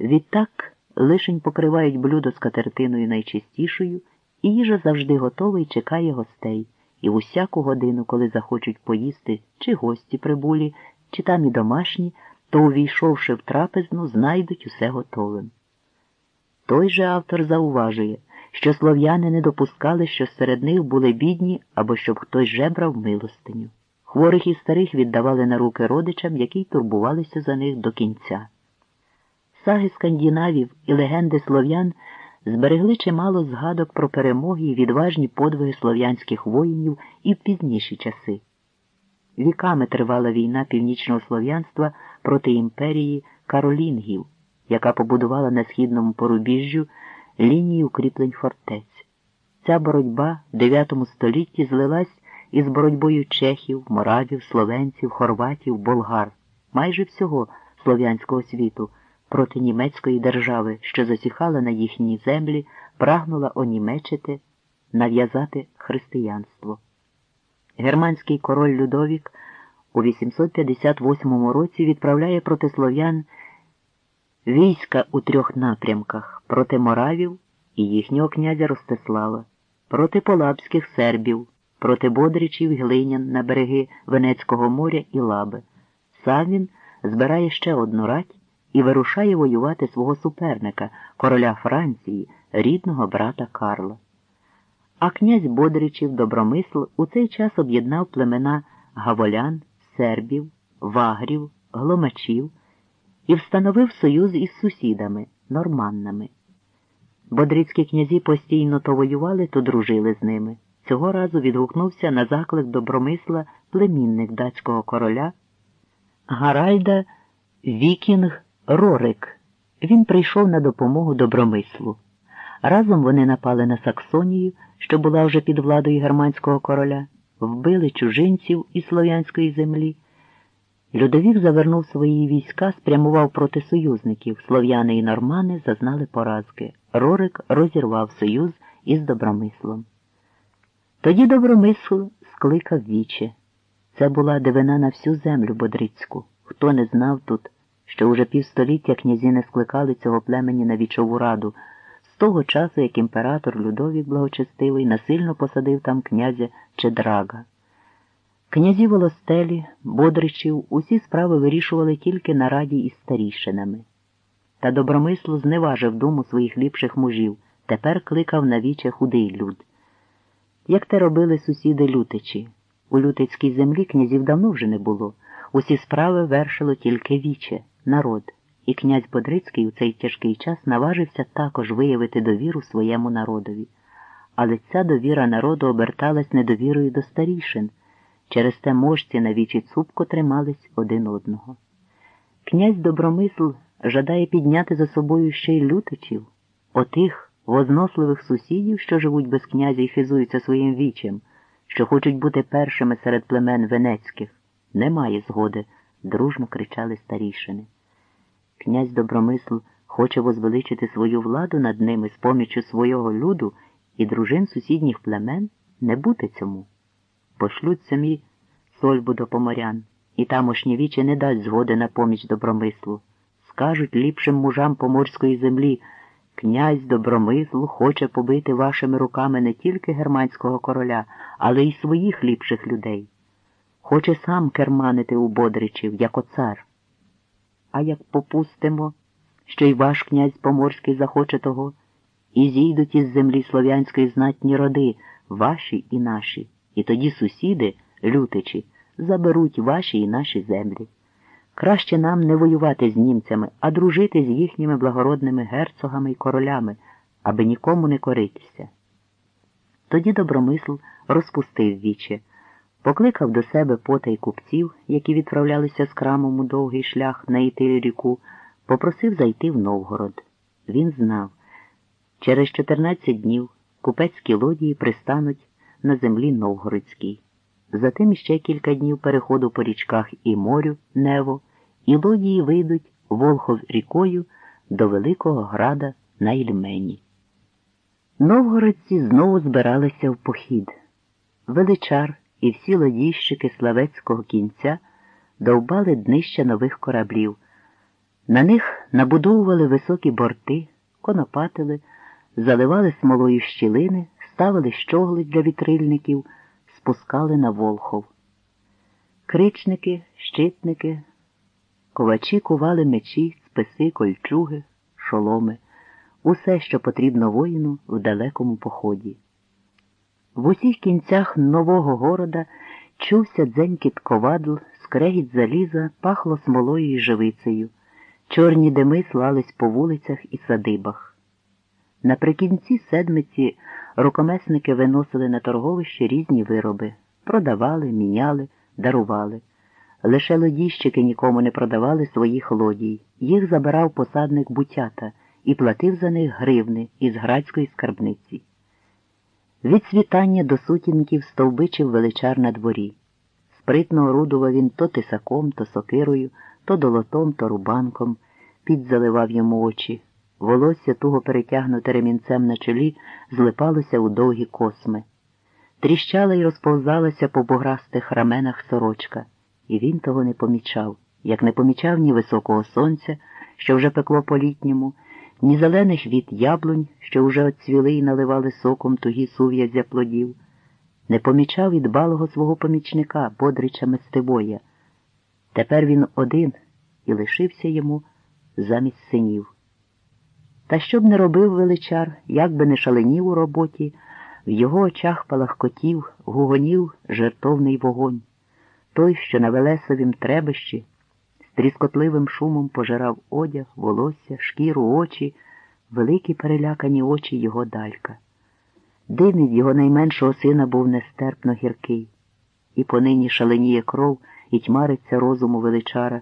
Відтак лишень покривають блюдо з катертиною найчистішою, і їжа завжди готова і чекає гостей, і в усяку годину, коли захочуть поїсти чи гості прибулі, чи там і домашні, то, увійшовши в трапезну, знайдуть усе готовим. Той же автор зауважує, що слов'яни не допускали, що серед них були бідні або щоб хтось жебрав милостиню. Хворих і старих віддавали на руки родичам, які й турбувалися за них до кінця. Саги скандинавів і легенди слов'ян зберегли чимало згадок про перемоги і відважні подвиги слов'янських воїнів і в пізніші часи. Віками тривала війна північного слов'янства проти імперії Каролінгів, яка побудувала на східному порубіжжю лінії укріплень фортець. Ця боротьба в IX столітті злилась із боротьбою чехів, моравів, словенців, хорватів, болгар, майже всього слов'янського світу проти німецької держави, що засіхала на їхній землі, прагнула онімечити, нав'язати християнство. Германський король Людовік у 858 році відправляє проти слов'ян війська у трьох напрямках проти моравів і їхнього князя Ростислава, проти полабських сербів, проти бодричів глинян на береги Венецького моря і Лаби. Сам він збирає ще одну рать і вирушає воювати свого суперника, короля Франції, рідного брата Карла. А князь Бодричів Добромисл у цей час об'єднав племена гаволян, сербів, вагрів, гломачів і встановив союз із сусідами, норманнами. Бодрицькі князі постійно то воювали, то дружили з ними. Цього разу відгукнувся на заклик добромисла племінник датського короля Гаральда Вікінг Рорик. Він прийшов на допомогу добромислу. Разом вони напали на Саксонію, що була вже під владою германського короля, вбили чужинців із слов'янської землі. Людовік завернув свої війська, спрямував проти союзників. Слов'яни і нормани зазнали поразки. Рорик розірвав союз із добромислом. Тоді добромисл скликав віче. Це була дивина на всю землю бодрицьку. Хто не знав тут, що уже півстоліття князі не скликали цього племені на вічову раду, з того часу, як імператор Людовік Благочестивий насильно посадив там князя Чедрага. Князі волостелі, бодричів, усі справи вирішували тільки на раді із старішинами. Та добромисло зневажив думу своїх ліпших мужів, тепер кликав на віче худий люд. Як те робили сусіди лютичі. У лютицькій землі князів давно вже не було. Усі справи вершило тільки віче, народ, і князь Бодрицький у цей тяжкий час наважився також виявити довіру своєму народові. Але ця довіра народу оберталась недовірою до старішин. Через те можці на вічі цупко тримались один одного. Князь Добромисл жадає підняти за собою ще й лютичів, отих возносливих сусідів, що живуть без князя і хизуються своїм вічем, що хочуть бути першими серед племен венецьких. Немає згоди, дружно кричали старішини. Князь Добромисл хоче возвеличити свою владу над ними з поміччю свого люду і дружин сусідніх племен не бути цьому. Пошлють самі сольбу до поморян, і тамошні вічі не дасть згоди на поміч добромислу. Скажуть ліпшим мужам поморської землі, князь добромисл хоче побити вашими руками не тільки германського короля, але й своїх ліпших людей. Хоче сам керманити у Бодричів, як оцар. А як попустимо, що й ваш князь Поморський захоче того, і зійдуть із землі слов'янської знатні роди, ваші і наші, і тоді сусіди, лютичі, заберуть ваші і наші землі. Краще нам не воювати з німцями, а дружити з їхніми благородними герцогами і королями, аби нікому не коритися. Тоді добромисл розпустив віче, покликав до себе пота й купців, які відправлялися з крамом у довгий шлях на Ітиль ріку, попросив зайти в Новгород. Він знав, через 14 днів купецькі лодії пристануть на землі Новгородській. Затим ще кілька днів переходу по річках і морю, Нево, і лодії вийдуть Волхов рікою до Великого Града на Ільмені. Новгородці знову збиралися в похід. Величар і всі лодійщики Славецького кінця довбали днища нових кораблів. На них набудовували високі борти, конопатили, заливали смолою щілини, ставили щогли для вітрильників, спускали на Волхов. Кричники, щитники, ковачі кували мечі, списи, кольчуги, шоломи, усе, що потрібно воїну в далекому поході. В усіх кінцях нового города чувся дзенькіт ковадл, скрегіт заліза, пахло смолою і живицею. Чорні дими слались по вулицях і садибах. Наприкінці седмиці рукомесники виносили на торговище різні вироби, продавали, міняли, дарували. Лише лодіщики нікому не продавали своїх лодій. Їх забирав посадник бутята і платив за них гривни із градської скарбниці. Від світання до сутінків стовбичив величар на дворі. Спритно орудував він то тисаком, то сокирою, то долотом, то рубанком, під заливав йому очі. Волосся, туго перетягнуте ремінцем на чолі, злипалося у довгі косми. Тріщала й розповзалася по буграстих раменах сорочка, і він того не помічав, як не помічав ні високого сонця, що вже пекло по літньому, ні зелених від яблунь, що вже оцвіли і наливали соком тугі сув'язя плодів, не помічав і дбалого свого помічника, Бодрича Местивоя. Тепер він один і лишився йому замість синів. Та що б не робив величар, як би не шаленів у роботі, в його очах палахкотів, гугонів жертовний вогонь. Той, що на Велесовім требищі, тріскотливим шумом пожирав одяг, волосся, шкіру, очі, великі перелякані очі його далька. Від його найменшого сина був нестерпно гіркий, і понині шаленіє кров і тьмариться розуму величара,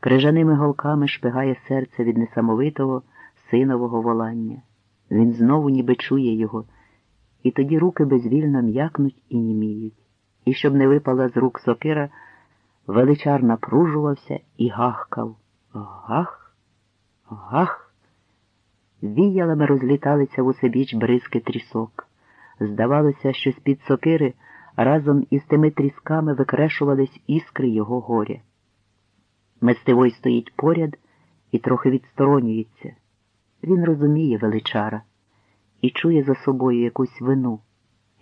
крижаними голками шпигає серце від несамовитого синового волання. Він знову ніби чує його, і тоді руки безвільно м'якнуть і німіють. І щоб не випала з рук сокира, величар напружувався і гахкав. Гах, гах. Віялами розліталися в усебіч бризки трісок. Здавалося, що з-під сокири разом із тими трісками викрешувались іскри його горя. Местивой стоїть поряд і трохи відсторонюється. Він розуміє величара і чує за собою якусь вину,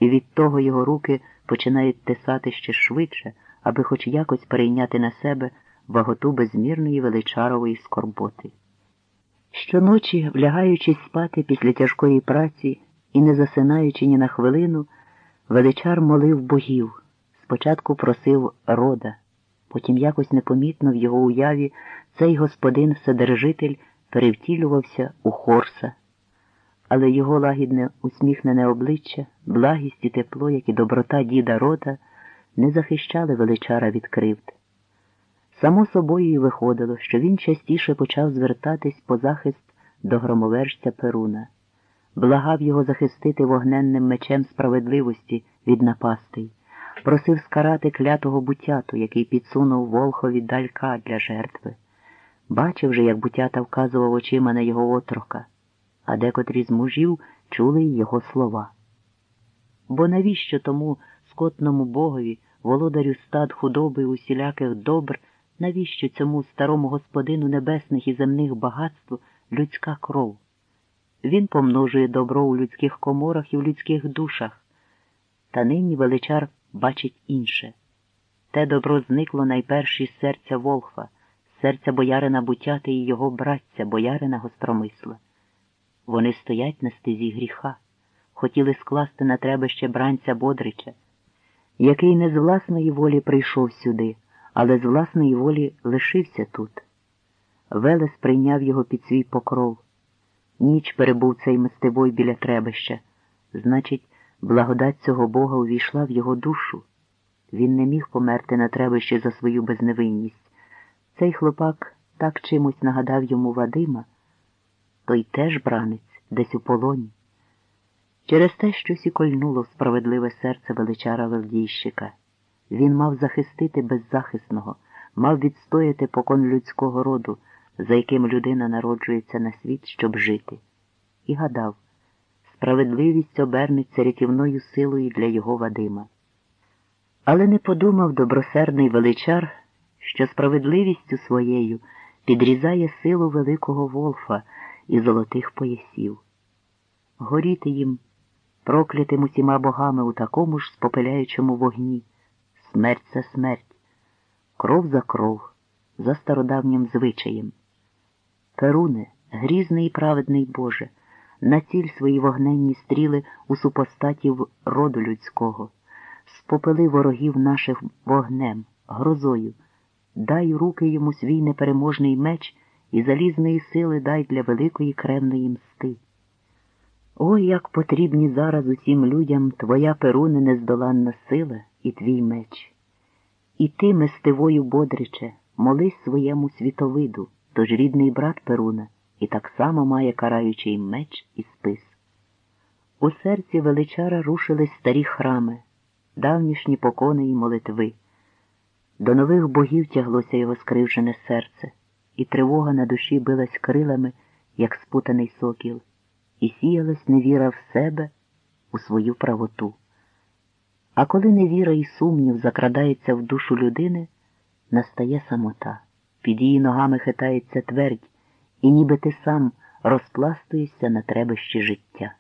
і від того його руки починають тесати ще швидше, аби хоч якось перейняти на себе ваготу безмірної величарової скорботи. Щоночі, влягаючись спати після тяжкої праці і не засинаючи ні на хвилину, величар молив богів, спочатку просив рода, потім якось непомітно в його уяві цей господин Вседержитель перевтілювався у Хорса, але його лагідне усміхнене обличчя, благість і тепло, як і доброта діда рода, не захищали величара від кривд. Само собою й виходило, що він частіше почав звертатись по захист до громовержця Перуна, благав його захистити вогненним мечем справедливості від напастей, просив скарати клятого бутяту, який підсунув Волхові далька для жертви. Бачив же, як бутята вказував очима на його отрока, а декотрі з мужів чули його слова. Бо навіщо тому скотному богові, володарю стад худоби усіляких добр, навіщо цьому старому господину небесних і земних багатств людська кров? Він помножує добро у людських коморах і в людських душах, та нині величар бачить інше. Те добро зникло найперші з серця Волхва серця боярина Бутяти і його братця, боярина Гостромисла. Вони стоять на стезі гріха, хотіли скласти на требище бранця Бодрича, який не з власної волі прийшов сюди, але з власної волі лишився тут. Велес прийняв його під свій покров. Ніч перебув цей мистивой біля требища. Значить, благодать цього Бога увійшла в його душу. Він не міг померти на требищі за свою безневинність. Цей хлопак так чимось нагадав йому Вадима, той теж бранець десь у полоні. Через те щось і кольнуло в справедливе серце величара Велдійщика. Він мав захистити беззахисного, мав відстояти покон людського роду, за яким людина народжується на світ, щоб жити, і гадав, справедливість обернеться рятівною силою для його Вадима. Але не подумав добросердний величар що справедливістю своєю підрізає силу великого Волфа і золотих поясів. Горіти їм, проклятим усіма богами у такому ж спопиляючому вогні. Смерть це смерть, кров за кров, за стародавнім звичаєм. Перуне, грізний і праведний Боже, націль свої вогненні стріли у супостатів роду людського, спопили ворогів наших вогнем, грозою, дай руки йому свій непереможний меч і залізної сили дай для великої кремної мсти. Ой, як потрібні зараз усім людям твоя перуне нездоланна сила і твій меч. І ти, мистивою бодриче, молись своєму світовиду, тож рідний брат Перуна і так само має караючий меч і спис. У серці величара рушились старі храми, давнішні покони і молитви. До нових богів тяглося його скривжене серце, і тривога на душі билась крилами, як спутаний сокіл, і сіялась невіра в себе, у свою правоту. А коли невіра і сумнів закрадається в душу людини, настає самота, під її ногами хитається твердь, і ніби ти сам розпластуєшся на требищі життя.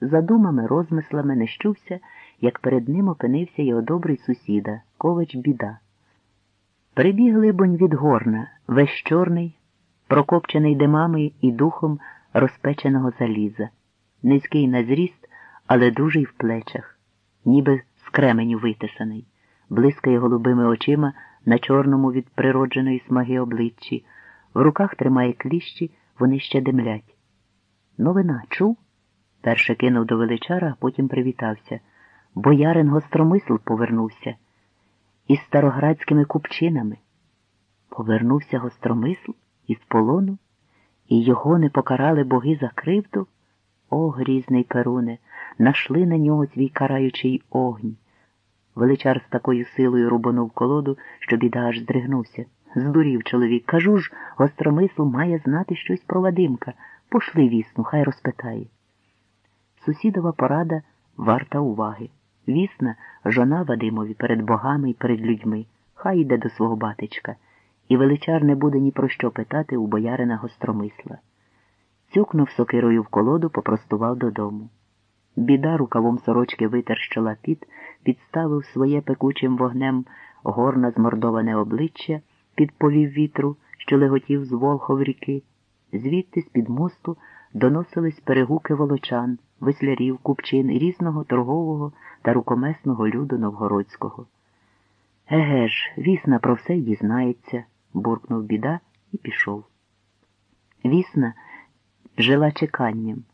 За думами, розмислами не щувся, як перед ним опинився його добрий сусіда, ковач біда. Прибіг либонь від горна, весь чорний, прокопчений димами і духом розпеченого заліза, низький на зріст, але дужий в плечах, ніби з кременю витисаний, блискає голубими очима на чорному від природженої смаги обличчі, в руках тримає кліщі, вони ще димлять. Новина чув? Перше кинув до величара, а потім привітався. Боярин гостромисл повернувся із староградськими купчинами. Повернувся гостромисл із полону, і його не покарали боги за кривду. О, грізний Перуне, нашли на нього свій караючий огонь. Величар з такою силою рубанув колоду, що біда аж здригнувся. Здурів чоловік. Кажу ж, гостромисл має знати щось про Вадимка. Пошли вісну, хай розпитає. Сусідова порада варта уваги. Вісна жона Вадимові перед богами і перед людьми. Хай йде до свого батечка, і величар не буде ні про що питати у боярина гостромисла. Цюкнув сокирою в колоду, попростував додому. Біда рукавом сорочки витер щола піт, підставив своє пекучим вогнем горна змордоване обличчя, під повів вітру, що леготів з Волхов ріки. Звідти з-під мосту доносились перегуки волочан, веслярів, купчин і різного торгового та рукомесного люду новгородського. Еге ж, вісна про все дізнається, буркнув біда і пішов. Вісна жила чеканням.